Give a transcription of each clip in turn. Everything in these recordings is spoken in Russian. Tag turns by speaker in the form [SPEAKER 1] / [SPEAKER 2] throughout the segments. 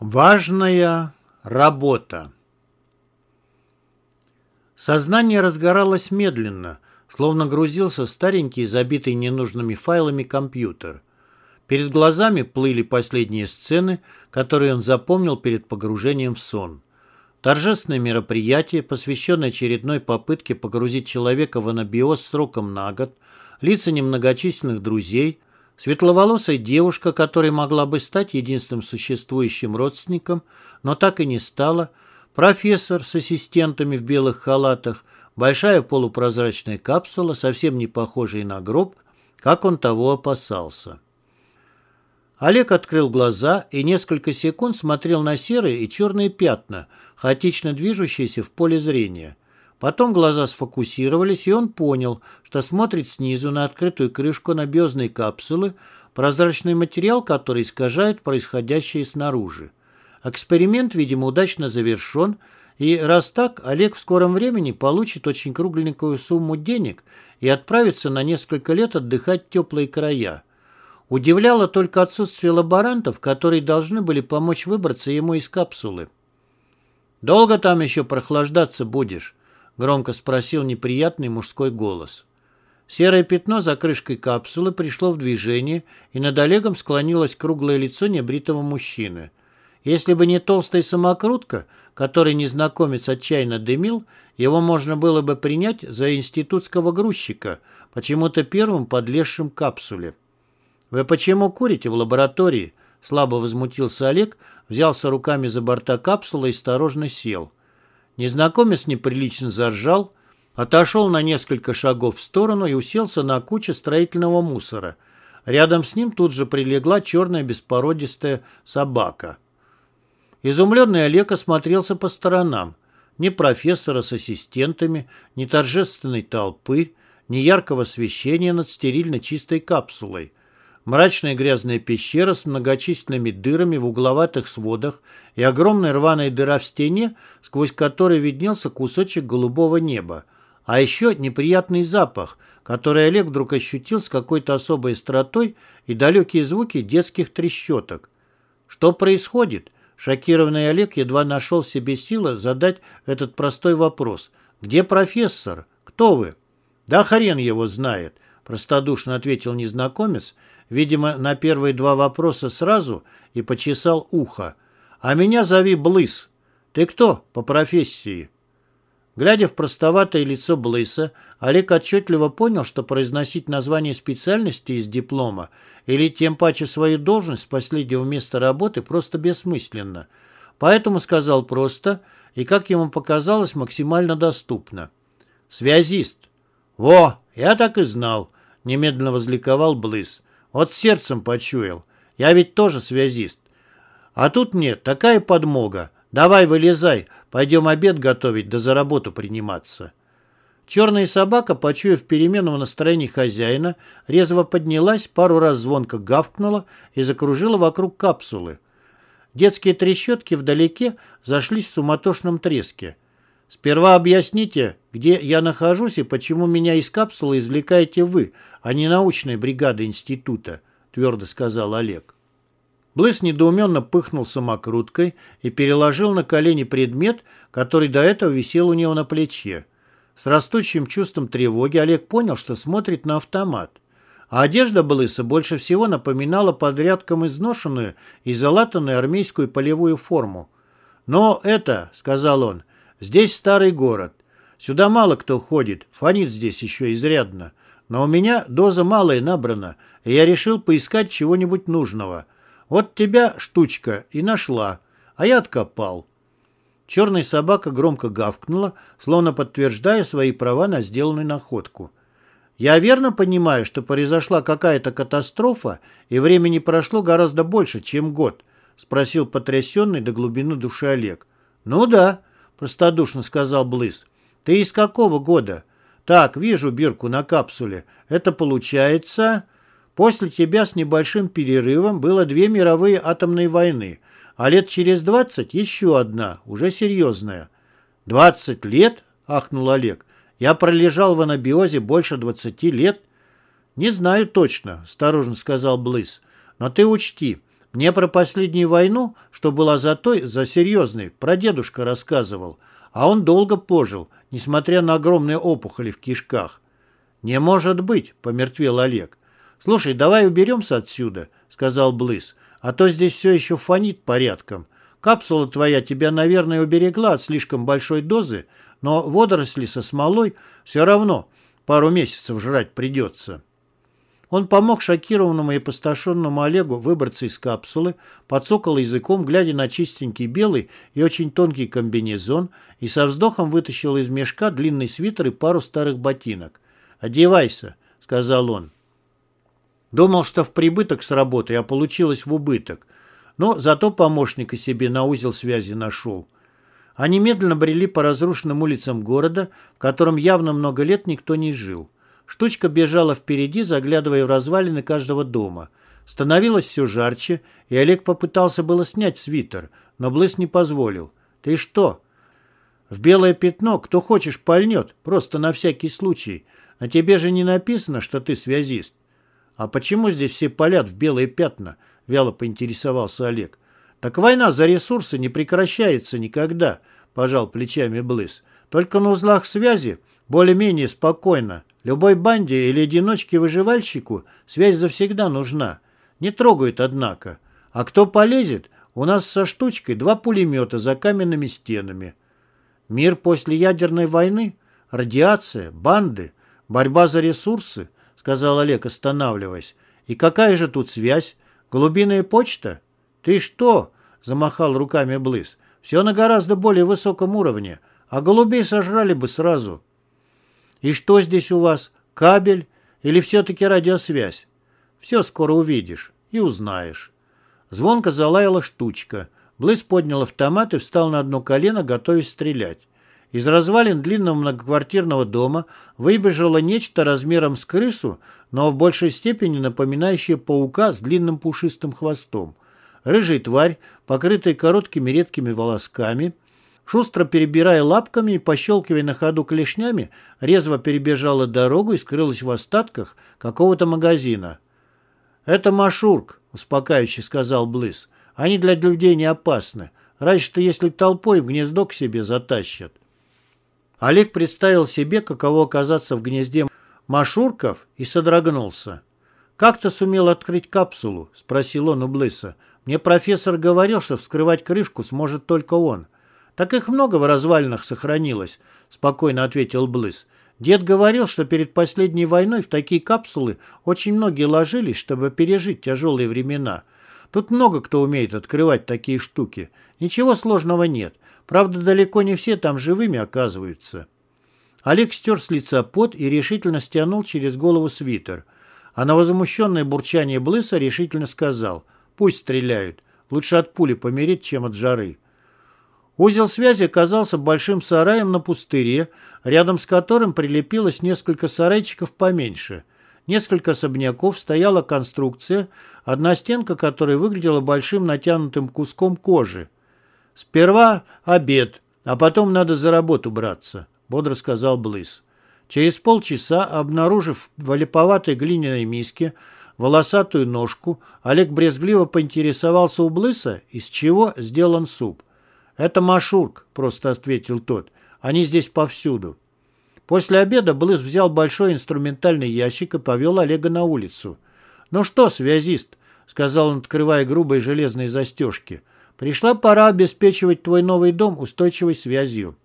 [SPEAKER 1] Важная работа Сознание разгоралось медленно, словно грузился старенький, забитый ненужными файлами компьютер. Перед глазами плыли последние сцены, которые он запомнил перед погружением в сон. Торжественное мероприятие, посвященное очередной попытке погрузить человека в анабиоз сроком на год, лица немногочисленных друзей, Светловолосая девушка, которая могла бы стать единственным существующим родственником, но так и не стала, профессор с ассистентами в белых халатах, большая полупрозрачная капсула, совсем не похожая на гроб, как он того опасался. Олег открыл глаза и несколько секунд смотрел на серые и черные пятна, хаотично движущиеся в поле зрения – Потом глаза сфокусировались, и он понял, что смотрит снизу на открытую крышку набезной капсулы, прозрачный материал, который искажает происходящее снаружи. Эксперимент, видимо, удачно завершен, и раз так, Олег в скором времени получит очень кругленькую сумму денег и отправится на несколько лет отдыхать в теплые края. Удивляло только отсутствие лаборантов, которые должны были помочь выбраться ему из капсулы. «Долго там еще прохлаждаться будешь?» — громко спросил неприятный мужской голос. Серое пятно за крышкой капсулы пришло в движение, и над Олегом склонилось круглое лицо небритого мужчины. Если бы не толстая самокрутка, которой незнакомец отчаянно дымил, его можно было бы принять за институтского грузчика, почему-то первым подлезшим капсуле. «Вы почему курите в лаборатории?» Слабо возмутился Олег, взялся руками за борта капсулы и осторожно сел. Незнакомец неприлично заржал, отошел на несколько шагов в сторону и уселся на куче строительного мусора. Рядом с ним тут же прилегла черная беспородистая собака. Изумленный Олег осмотрелся по сторонам. Ни профессора с ассистентами, ни торжественной толпы, ни яркого освещения над стерильно чистой капсулой – Мрачная грязная пещера с многочисленными дырами в угловатых сводах и огромная рваная дыра в стене, сквозь которой виднелся кусочек голубого неба. А еще неприятный запах, который Олег вдруг ощутил с какой-то особой остротой и далекие звуки детских трещоток. Что происходит? Шокированный Олег едва нашел в себе силы задать этот простой вопрос. «Где профессор? Кто вы?» «Да хрен его знает», – простодушно ответил незнакомец видимо, на первые два вопроса сразу и почесал ухо. «А меня зови Блыс. Ты кто по профессии?» Глядя в простоватое лицо Блыса, Олег отчетливо понял, что произносить название специальности из диплома или тем паче свою должность с последнего места работы просто бессмысленно. Поэтому сказал просто и, как ему показалось, максимально доступно. «Связист». «Во, я так и знал», — немедленно возликовал Блыс. Вот сердцем почуял. Я ведь тоже связист. А тут мне такая подмога. Давай вылезай, пойдем обед готовить да за работу приниматься. Черная собака, почуяв перемену в настроении хозяина, резво поднялась, пару раз звонко гавкнула и закружила вокруг капсулы. Детские трещотки вдалеке зашлись в суматошном треске. Сперва объясните, где я нахожусь и почему меня из капсулы извлекаете вы, а не научная бригада института», — твердо сказал Олег. Блыс недоуменно пыхнул самокруткой и переложил на колени предмет, который до этого висел у него на плече. С растущим чувством тревоги Олег понял, что смотрит на автомат. А одежда Блыса больше всего напоминала подрядком изношенную и залатанную армейскую полевую форму. «Но это», — сказал он, — Здесь старый город. Сюда мало кто ходит, фонит здесь еще изрядно. Но у меня доза малая набрана, и я решил поискать чего-нибудь нужного. Вот тебя штучка и нашла, а я откопал». Черная собака громко гавкнула, словно подтверждая свои права на сделанную находку. «Я верно понимаю, что произошла какая-то катастрофа, и времени прошло гораздо больше, чем год?» — спросил потрясенный до глубины души Олег. «Ну да», — простодушно сказал Блыз. «Ты из какого года?» «Так, вижу бирку на капсуле. Это получается...» «После тебя с небольшим перерывом было две мировые атомные войны, а лет через двадцать еще одна, уже серьезная». «Двадцать лет?» — ахнул Олег. «Я пролежал в анабиозе больше двадцати лет». «Не знаю точно», — осторожно сказал Блыз. «Но ты учти, Мне про последнюю войну, что была за той, за серьезной, прадедушка рассказывал. А он долго пожил, несмотря на огромные опухоли в кишках. «Не может быть», — помертвел Олег. «Слушай, давай уберемся отсюда», — сказал Близ. «А то здесь все еще фонит порядком. Капсула твоя тебя, наверное, уберегла от слишком большой дозы, но водоросли со смолой все равно пару месяцев жрать придется». Он помог шокированному и опустошенному Олегу выбраться из капсулы, подсокал языком, глядя на чистенький белый и очень тонкий комбинезон, и со вздохом вытащил из мешка длинный свитер и пару старых ботинок. «Одевайся», — сказал он. Думал, что в прибыток с работы, а получилось в убыток. Но зато помощника себе на узел связи нашел. Они медленно брели по разрушенным улицам города, в котором явно много лет никто не жил. Штучка бежала впереди, заглядывая в развалины каждого дома. Становилось все жарче, и Олег попытался было снять свитер, но Блыс не позволил. «Ты что?» «В белое пятно кто хочешь пальнет, просто на всякий случай. На тебе же не написано, что ты связист». «А почему здесь все палят в белые пятна?» — вяло поинтересовался Олег. «Так война за ресурсы не прекращается никогда», — пожал плечами Блыс. «Только на узлах связи более-менее спокойно. Любой банде или одиночке-выживальщику связь завсегда нужна. Не трогают, однако. А кто полезет, у нас со штучкой два пулемета за каменными стенами. Мир после ядерной войны? Радиация? Банды? Борьба за ресурсы? Сказал Олег, останавливаясь. И какая же тут связь? Голубиная почта? Ты что? Замахал руками Блыз. Все на гораздо более высоком уровне. А голубей сожрали бы сразу. И что здесь у вас? Кабель? Или все-таки радиосвязь? Все скоро увидишь и узнаешь. Звонко залаяла штучка. Блыз поднял автомат и встал на одно колено, готовясь стрелять. Из развалин длинного многоквартирного дома выбежало нечто размером с крысу, но в большей степени напоминающее паука с длинным пушистым хвостом. Рыжая тварь, покрытая короткими редкими волосками, Шустро перебирая лапками и пощелкивая на ходу клешнями, резво перебежала дорогу и скрылась в остатках какого-то магазина. «Это Машурк», — успокаивающе сказал Блыз. «Они для людей не опасны, разве что если толпой в гнездо к себе затащат». Олег представил себе, каково оказаться в гнезде Машурков, и содрогнулся. «Как ты сумел открыть капсулу?» — спросил он у Блыса. «Мне профессор говорил, что вскрывать крышку сможет только он». «Так их много в развалинах сохранилось», — спокойно ответил Блыз. «Дед говорил, что перед последней войной в такие капсулы очень многие ложились, чтобы пережить тяжелые времена. Тут много кто умеет открывать такие штуки. Ничего сложного нет. Правда, далеко не все там живыми оказываются». Олег стер с лица пот и решительно стянул через голову свитер. А на возмущенное бурчание Блыса решительно сказал «Пусть стреляют. Лучше от пули помереть, чем от жары». Узел связи оказался большим сараем на пустыре, рядом с которым прилепилось несколько сарайчиков поменьше. Несколько особняков стояла конструкция, одна стенка которой выглядела большим натянутым куском кожи. «Сперва обед, а потом надо за работу браться», — бодро сказал Блыз. Через полчаса, обнаружив в олиповатой глиняной миске волосатую ножку, Олег брезгливо поинтересовался у Блыса, из чего сделан суп — «Это Машурк», — просто ответил тот. «Они здесь повсюду». После обеда Блыз взял большой инструментальный ящик и повел Олега на улицу. «Ну что, связист», — сказал он, открывая грубые железные застежки, «пришла пора обеспечивать твой новый дом устойчивой связью».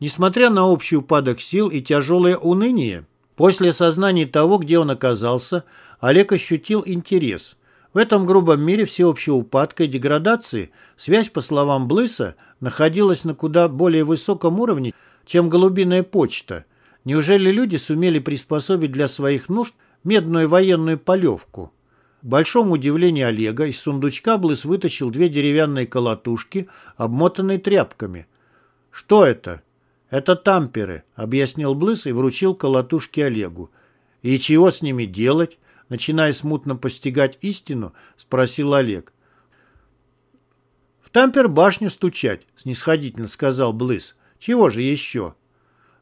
[SPEAKER 1] Несмотря на общий упадок сил и тяжелое уныние, после осознания того, где он оказался, Олег ощутил интерес — в этом грубом мире всеобщего упадка и деградации связь, по словам Блыса, находилась на куда более высоком уровне, чем голубиная почта. Неужели люди сумели приспособить для своих нужд медную военную полевку? К большому удивлению Олега из сундучка Блыс вытащил две деревянные колотушки, обмотанные тряпками. «Что это?» «Это тамперы», — объяснил Блыс и вручил колотушки Олегу. «И чего с ними делать?» Начиная смутно постигать истину, спросил Олег. «В тампер башню стучать», — снисходительно сказал Блыс. «Чего же еще?»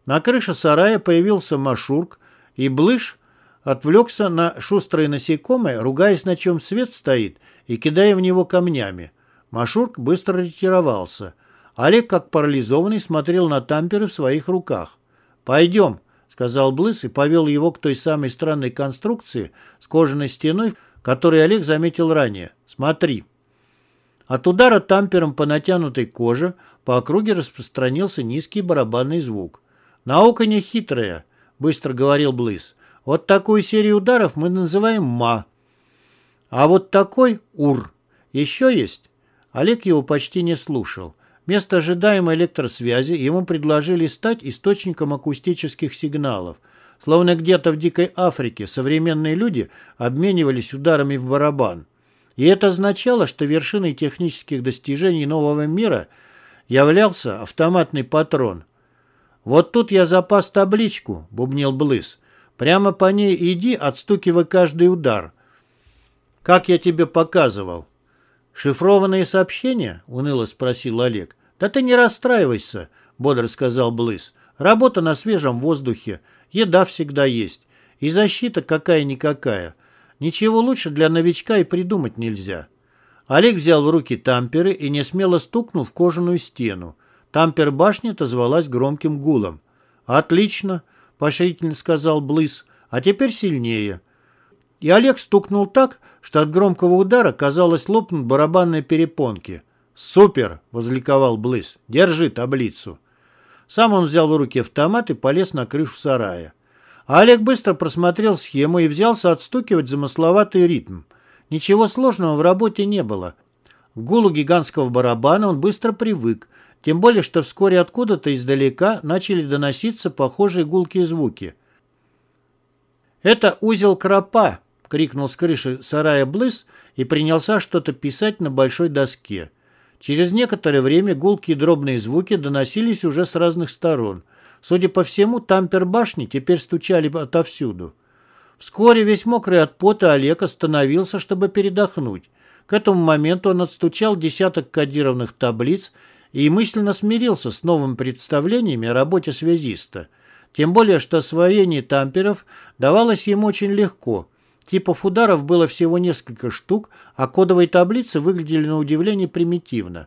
[SPEAKER 1] На крыше сарая появился Машурк, и Блыш отвлекся на шустрое насекомое, ругаясь, на чем свет стоит, и кидая в него камнями. Машурк быстро ретировался. Олег, как парализованный, смотрел на тамперы в своих руках. «Пойдем», — сказал Блыс и повел его к той самой странной конструкции с кожаной стеной, которую Олег заметил ранее. «Смотри». От удара тампером по натянутой коже по округе распространился низкий барабанный звук. «Наука не хитрая», — быстро говорил Блыс. «Вот такую серию ударов мы называем «ма». А вот такой — «ур». Еще есть?» Олег его почти не слушал. Вместо ожидаемой электросвязи ему предложили стать источником акустических сигналов. Словно где-то в дикой Африке современные люди обменивались ударами в барабан. И это означало, что вершиной технических достижений нового мира являлся автоматный патрон. «Вот тут я запас табличку», — бубнил Блыз. «Прямо по ней иди, отстукивай каждый удар. Как я тебе показывал». «Шифрованные сообщения?» — уныло спросил Олег. «Да ты не расстраивайся», — бодро сказал Блыз. «Работа на свежем воздухе, еда всегда есть, и защита какая-никакая. Ничего лучше для новичка и придумать нельзя». Олег взял в руки тамперы и несмело стукнул в кожаную стену. Тампер башни отозвалась громким гулом. «Отлично», — поощрительно сказал Блыз, — «а теперь сильнее». И Олег стукнул так, что от громкого удара, казалось, лопнут барабанные перепонки. «Супер!» — возликовал Блыз. «Держи таблицу». Сам он взял в руки автомат и полез на крышу сарая. А Олег быстро просмотрел схему и взялся отстукивать замысловатый ритм. Ничего сложного в работе не было. К гулу гигантского барабана он быстро привык, тем более, что вскоре откуда-то издалека начали доноситься похожие гулкие звуки. «Это узел кропа!» — крикнул с крыши сарая Блыз и принялся что-то писать на большой доске. Через некоторое время гулкие дробные звуки доносились уже с разных сторон. Судя по всему, тампер башни теперь стучали отовсюду. Вскоре весь мокрый от пота Олег остановился, чтобы передохнуть. К этому моменту он отстучал десяток кодированных таблиц и мысленно смирился с новыми представлениями о работе связиста. Тем более, что освоение тамперов давалось ему очень легко. Типов ударов было всего несколько штук, а кодовые таблицы выглядели на удивление примитивно.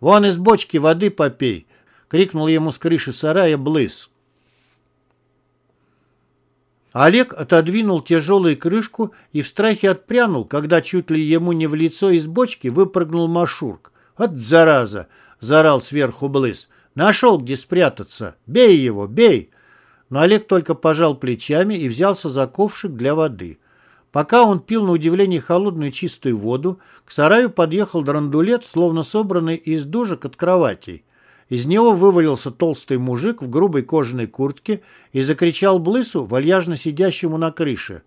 [SPEAKER 1] «Вон из бочки воды попей!» — крикнул ему с крыши сарая Блыз. Олег отодвинул тяжелую крышку и в страхе отпрянул, когда чуть ли ему не в лицо из бочки выпрыгнул Машурк. «От зараза!» — заорал сверху Блыз. «Нашел, где спрятаться! Бей его, бей!» Но Олег только пожал плечами и взялся за ковшик для воды. Пока он пил на удивление холодную чистую воду, к сараю подъехал драндулет, словно собранный из дужек от кроватей. Из него вывалился толстый мужик в грубой кожаной куртке и закричал Блысу, вальяжно сидящему на крыше.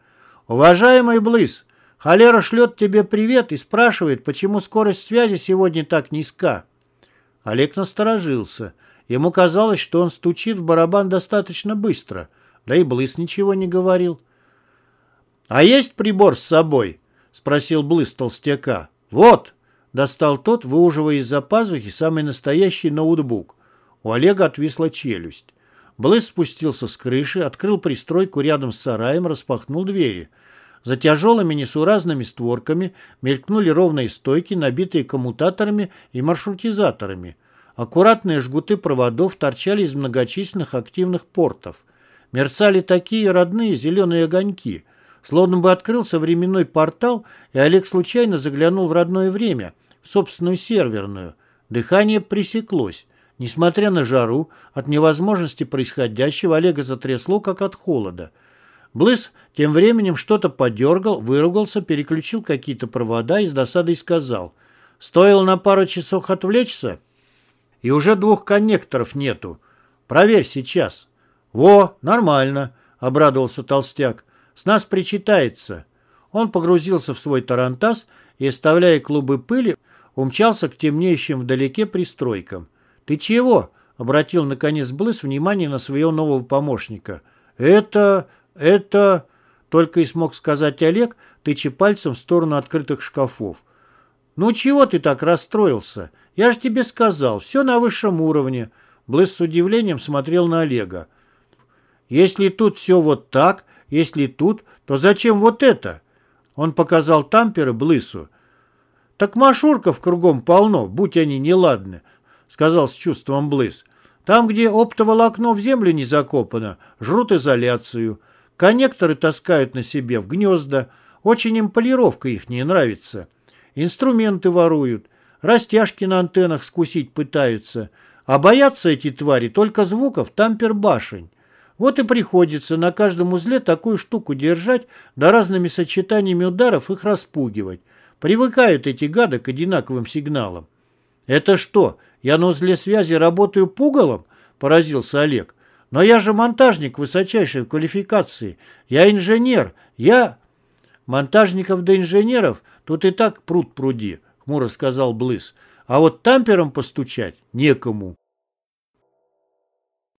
[SPEAKER 1] «Уважаемый Блыс, холера шлет тебе привет и спрашивает, почему скорость связи сегодня так низка». Олег насторожился. Ему казалось, что он стучит в барабан достаточно быстро, да и Блыс ничего не говорил. «А есть прибор с собой?» — спросил Блыс толстяка. «Вот!» — достал тот, выуживая из-за пазухи самый настоящий ноутбук. У Олега отвисла челюсть. Блыс спустился с крыши, открыл пристройку рядом с сараем, распахнул двери. За тяжелыми несуразными створками мелькнули ровные стойки, набитые коммутаторами и маршрутизаторами. Аккуратные жгуты проводов торчали из многочисленных активных портов. Мерцали такие родные зеленые огоньки — Словно бы открылся временной портал, и Олег случайно заглянул в родное время, в собственную серверную. Дыхание пресеклось. Несмотря на жару, от невозможности происходящего Олега затрясло, как от холода. Блыз тем временем что-то подергал, выругался, переключил какие-то провода и с досадой сказал. «Стоило на пару часов отвлечься, и уже двух коннекторов нету. Проверь сейчас». «Во, нормально», — обрадовался толстяк. С нас причитается. Он погрузился в свой тарантас и, оставляя клубы пыли, умчался к темнеющим вдалеке пристройкам. «Ты чего?» — обратил наконец Блыс внимание на своего нового помощника. «Это... это...» — только и смог сказать Олег, тыча пальцем в сторону открытых шкафов. «Ну чего ты так расстроился? Я же тебе сказал, все на высшем уровне». Блыс с удивлением смотрел на Олега. «Если тут все вот так, Если тут, то зачем вот это? Он показал тамперы Блысу. Так машурков кругом полно, будь они неладны, сказал с чувством Блыс. Там, где оптоволокно в землю не закопано, жрут изоляцию. Коннекторы таскают на себе в гнезда. Очень им полировка их не нравится. Инструменты воруют. Растяжки на антеннах скусить пытаются. А боятся эти твари только звуков тампер-башень. Вот и приходится на каждом узле такую штуку держать, да разными сочетаниями ударов их распугивать. Привыкают эти гады к одинаковым сигналам. «Это что, я на узле связи работаю пугалом?» – поразился Олег. «Но я же монтажник высочайшей квалификации. Я инженер. Я...» «Монтажников да инженеров тут и так пруд пруди», – хмуро сказал Блыз. «А вот тампером постучать некому».